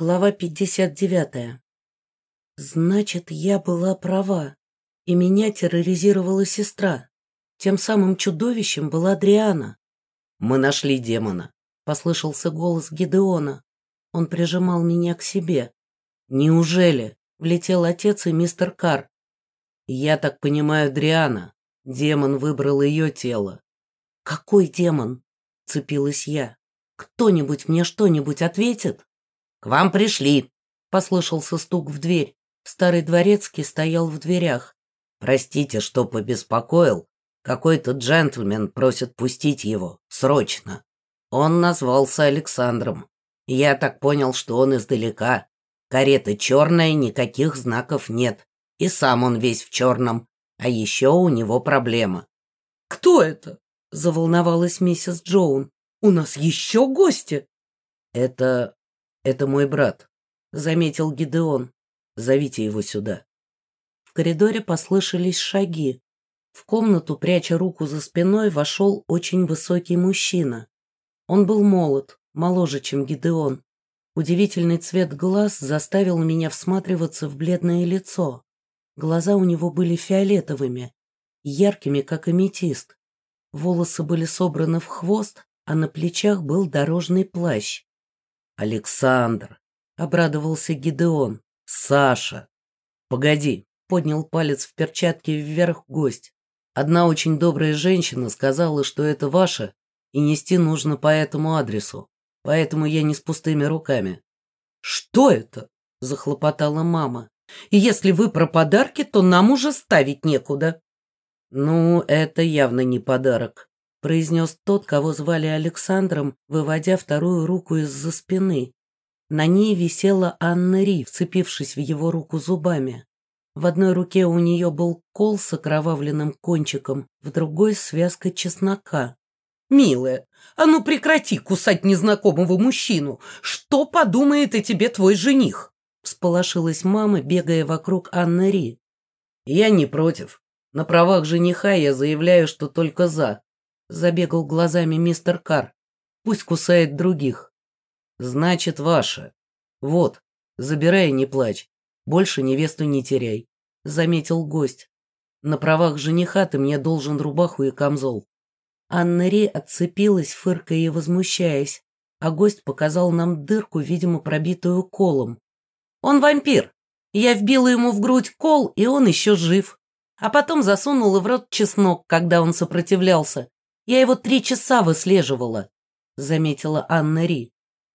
Глава 59. Значит, я была права, и меня терроризировала сестра. Тем самым чудовищем была Адриана. «Мы нашли демона», — послышался голос Гидеона. Он прижимал меня к себе. «Неужели?» — влетел отец и мистер Кар. «Я так понимаю, Дриана. Демон выбрал ее тело». «Какой демон?» — цепилась я. «Кто-нибудь мне что-нибудь ответит?» «К вам пришли!» — послышался стук в дверь. Старый дворецкий стоял в дверях. «Простите, что побеспокоил. Какой-то джентльмен просит пустить его. Срочно. Он назвался Александром. Я так понял, что он издалека. Карета черная, никаких знаков нет. И сам он весь в черном. А еще у него проблема». «Кто это?» — заволновалась миссис Джоун. «У нас еще гости!» «Это «Это мой брат», — заметил Гидеон. «Зовите его сюда». В коридоре послышались шаги. В комнату, пряча руку за спиной, вошел очень высокий мужчина. Он был молод, моложе, чем Гидеон. Удивительный цвет глаз заставил меня всматриваться в бледное лицо. Глаза у него были фиолетовыми, яркими, как аметист. Волосы были собраны в хвост, а на плечах был дорожный плащ. «Александр!» — обрадовался Гидеон. «Саша!» «Погоди!» — поднял палец в перчатке вверх гость. «Одна очень добрая женщина сказала, что это ваше, и нести нужно по этому адресу, поэтому я не с пустыми руками». «Что это?» — захлопотала мама. «И если вы про подарки, то нам уже ставить некуда». «Ну, это явно не подарок», произнес тот, кого звали Александром, выводя вторую руку из-за спины. На ней висела Анна Ри, вцепившись в его руку зубами. В одной руке у нее был кол с окровавленным кончиком, в другой — связка чеснока. «Милая, а ну прекрати кусать незнакомого мужчину! Что подумает о тебе твой жених?» Всполошилась мама, бегая вокруг Анны Ри. «Я не против. На правах жениха я заявляю, что только за. Забегал глазами мистер Кар. Пусть кусает других. Значит, ваше. Вот, забирай не плачь. Больше невесту не теряй. Заметил гость. На правах жениха ты мне должен рубаху и камзол. Анна Ри отцепилась, фыркая и возмущаясь, а гость показал нам дырку, видимо, пробитую колом. «Он вампир. Я вбила ему в грудь кол, и он еще жив. А потом засунула в рот чеснок, когда он сопротивлялся. Я его три часа выслеживала, — заметила Анна Ри.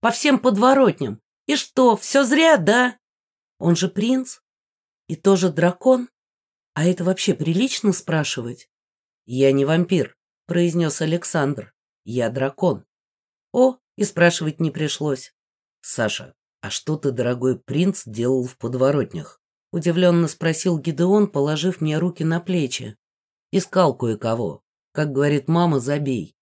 По всем подворотням. И что, все зря, да? Он же принц. И тоже дракон. А это вообще прилично спрашивать? Я не вампир, — произнес Александр. Я дракон. О, и спрашивать не пришлось. Саша, а что ты, дорогой принц, делал в подворотнях? Удивленно спросил Гидеон, положив мне руки на плечи. Искал кое-кого. Как говорит мама, забей.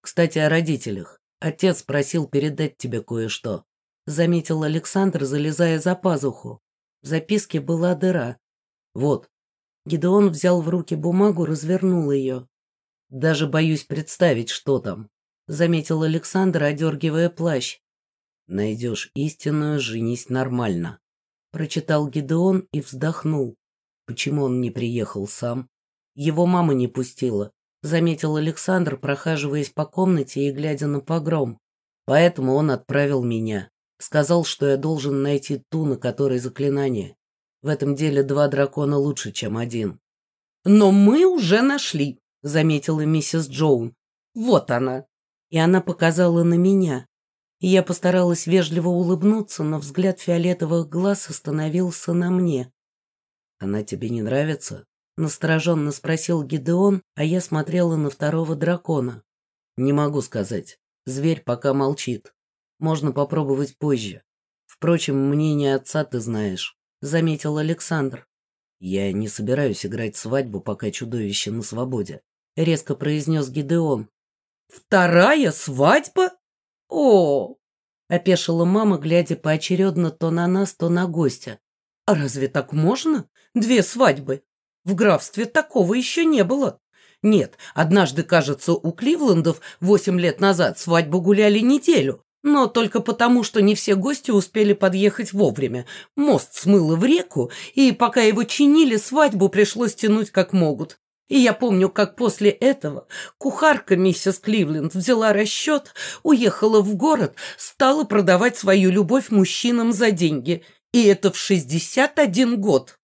Кстати, о родителях. Отец просил передать тебе кое-что. Заметил Александр, залезая за пазуху. В записке была дыра. Вот. Гидеон взял в руки бумагу, развернул ее. Даже боюсь представить, что там. Заметил Александр, одергивая плащ. Найдешь истинную, женись нормально. Прочитал Гидеон и вздохнул. Почему он не приехал сам? Его мама не пустила заметил Александр, прохаживаясь по комнате и глядя на погром. Поэтому он отправил меня. Сказал, что я должен найти ту, на которой заклинание. В этом деле два дракона лучше, чем один. «Но мы уже нашли», — заметила миссис Джоун. «Вот она». И она показала на меня. Я постаралась вежливо улыбнуться, но взгляд фиолетовых глаз остановился на мне. «Она тебе не нравится?» Настороженно спросил Гидеон, а я смотрела на второго дракона. Не могу сказать. Зверь пока молчит. Можно попробовать позже. Впрочем, мнение отца ты знаешь, заметил Александр. Я не собираюсь играть свадьбу, пока чудовище на свободе, резко произнес Гидеон. Вторая свадьба? О! Опешила мама, глядя поочередно то на нас, то на гостя. А разве так можно? Две свадьбы? В графстве такого еще не было. Нет, однажды, кажется, у Кливлендов восемь лет назад свадьбу гуляли неделю, Но только потому, что не все гости успели подъехать вовремя. Мост смыло в реку, и пока его чинили, свадьбу пришлось тянуть как могут. И я помню, как после этого кухарка миссис Кливленд взяла расчет, уехала в город, стала продавать свою любовь мужчинам за деньги. И это в 61 год.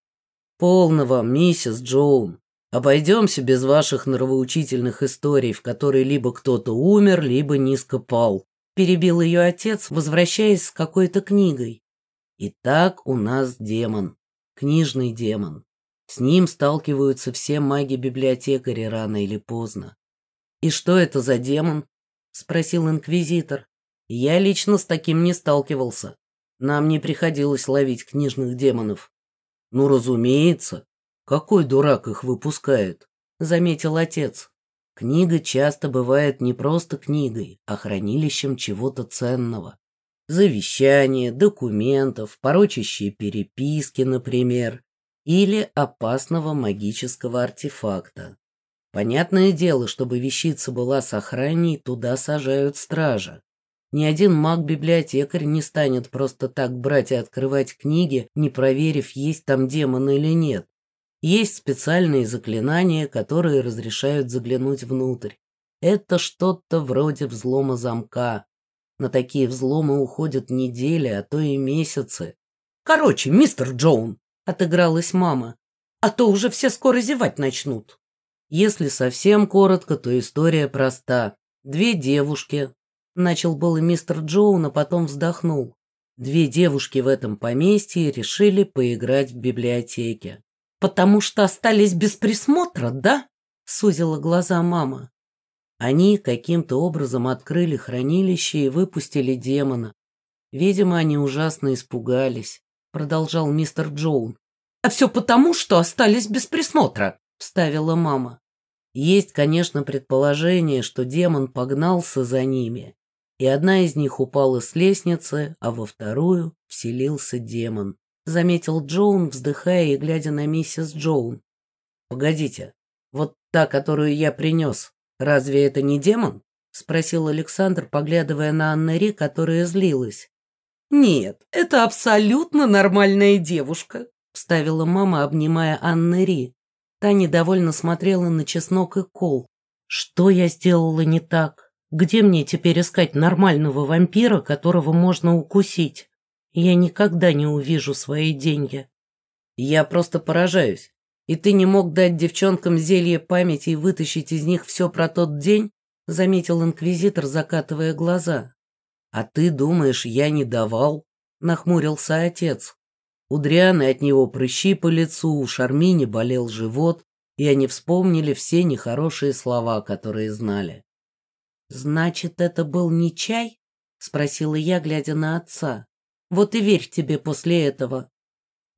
Полно вам, миссис Джоун. Обойдемся без ваших нравоучительных историй, в которой либо кто-то умер, либо низко пал. Перебил ее отец, возвращаясь с какой-то книгой. Итак, у нас демон. Книжный демон. С ним сталкиваются все маги-библиотекари рано или поздно. «И что это за демон?» — спросил инквизитор. «Я лично с таким не сталкивался. Нам не приходилось ловить книжных демонов». «Ну, разумеется. Какой дурак их выпускает?» — заметил отец. Книга часто бывает не просто книгой, а хранилищем чего-то ценного. Завещания, документов, порочащие переписки, например, или опасного магического артефакта. Понятное дело, чтобы вещица была сохранней, туда сажают стража. Ни один маг-библиотекарь не станет просто так брать и открывать книги, не проверив, есть там демон или нет. Есть специальные заклинания, которые разрешают заглянуть внутрь. Это что-то вроде взлома замка. На такие взломы уходят недели, а то и месяцы. Короче, мистер Джоун, отыгралась мама. А то уже все скоро зевать начнут. Если совсем коротко, то история проста. Две девушки. Начал был мистер Джоун, а потом вздохнул. Две девушки в этом поместье решили поиграть в библиотеке. «Потому что остались без присмотра, да?» — сузила глаза мама. Они каким-то образом открыли хранилище и выпустили демона. Видимо, они ужасно испугались продолжал мистер Джоун. «А все потому, что остались без присмотра», — вставила мама. Есть, конечно, предположение, что демон погнался за ними, и одна из них упала с лестницы, а во вторую вселился демон. Заметил Джоун, вздыхая и глядя на миссис Джоун. «Погодите, вот та, которую я принес, разве это не демон?» — спросил Александр, поглядывая на Аннери, которая злилась. «Нет, это абсолютно нормальная девушка», — вставила мама, обнимая Анны Ри. Та недовольно смотрела на чеснок и кол. «Что я сделала не так? Где мне теперь искать нормального вампира, которого можно укусить? Я никогда не увижу свои деньги». «Я просто поражаюсь. И ты не мог дать девчонкам зелье памяти и вытащить из них все про тот день?» — заметил инквизитор, закатывая глаза. «А ты думаешь, я не давал?» — нахмурился отец. У Дрианы от него прыщи по лицу, у Шармини болел живот, и они вспомнили все нехорошие слова, которые знали. «Значит, это был не чай?» — спросила я, глядя на отца. «Вот и верь тебе после этого».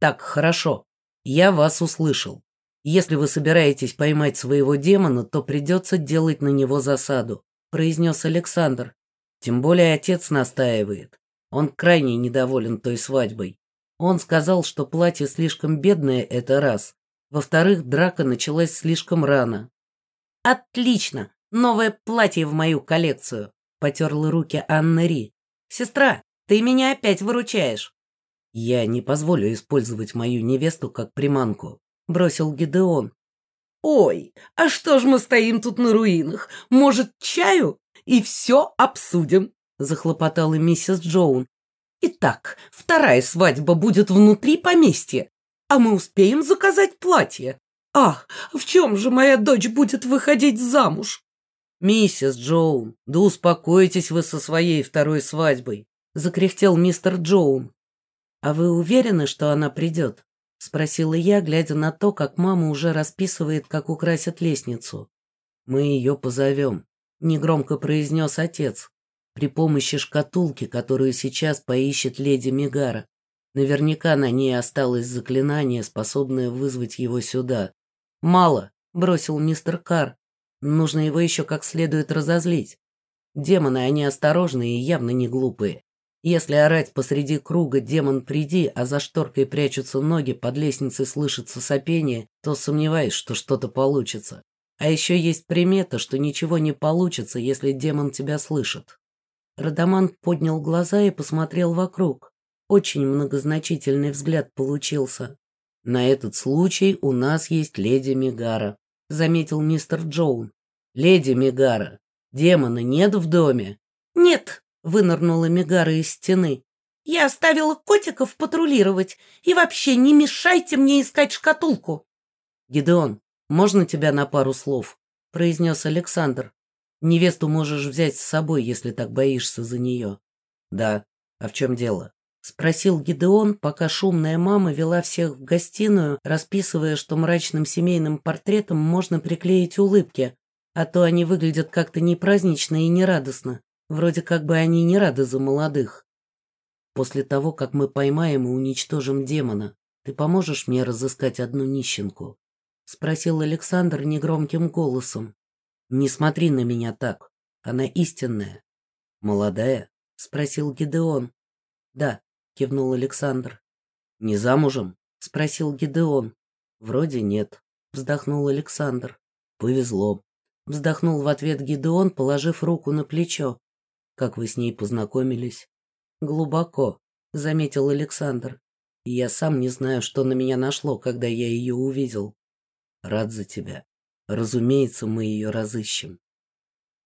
«Так, хорошо. Я вас услышал. Если вы собираетесь поймать своего демона, то придется делать на него засаду», — произнес Александр. Тем более отец настаивает. Он крайне недоволен той свадьбой. Он сказал, что платье слишком бедное – это раз. Во-вторых, драка началась слишком рано. «Отлично! Новое платье в мою коллекцию!» – потерла руки Анна Ри. «Сестра, ты меня опять выручаешь!» «Я не позволю использовать мою невесту как приманку», – бросил Гидеон. «Ой, а что ж мы стоим тут на руинах? Может, чаю?» и все обсудим», — захлопотала миссис Джоун. «Итак, вторая свадьба будет внутри поместья, а мы успеем заказать платье. Ах, в чем же моя дочь будет выходить замуж?» «Миссис Джоун, да успокойтесь вы со своей второй свадьбой», — закряхтел мистер Джоун. «А вы уверены, что она придет?» — спросила я, глядя на то, как мама уже расписывает, как украсят лестницу. «Мы ее позовем. — негромко произнес отец, при помощи шкатулки, которую сейчас поищет леди Мигара. Наверняка на ней осталось заклинание, способное вызвать его сюда. «Мало», — бросил мистер Кар. «Нужно его еще как следует разозлить. Демоны, они осторожные и явно не глупые. Если орать посреди круга «демон, приди», а за шторкой прячутся ноги, под лестницей слышится сопение, то сомневаюсь, что что-то получится. А еще есть примета, что ничего не получится, если демон тебя слышит. Радамант поднял глаза и посмотрел вокруг. Очень многозначительный взгляд получился. «На этот случай у нас есть леди Мегара», — заметил мистер Джоун. «Леди Мегара, демона нет в доме?» «Нет», — вынырнула Мегара из стены. «Я оставила котиков патрулировать, и вообще не мешайте мне искать шкатулку». «Гидеон, можно тебя на пару слов?» — произнес Александр. «Невесту можешь взять с собой, если так боишься за нее». «Да. А в чем дело?» — спросил Гидеон, пока шумная мама вела всех в гостиную, расписывая, что мрачным семейным портретам можно приклеить улыбки, а то они выглядят как-то непразднично и нерадостно, вроде как бы они не рады за молодых. После того, как мы поймаем и уничтожим демона, ты поможешь мне разыскать одну нищенку?» — спросил Александр негромким голосом. «Не смотри на меня так, она истинная». «Молодая?» — спросил Гидеон. «Да», кивнул Александр. «Не замужем?» — спросил Гидеон. «Вроде нет», — вздохнул Александр. «Повезло», — вздохнул в ответ Гидеон, положив руку на плечо. «Как вы с ней познакомились?» «Глубоко», — заметил Александр. «И я сам не знаю, что на меня нашло, когда я ее увидел. Рад за тебя. Разумеется, мы ее разыщем».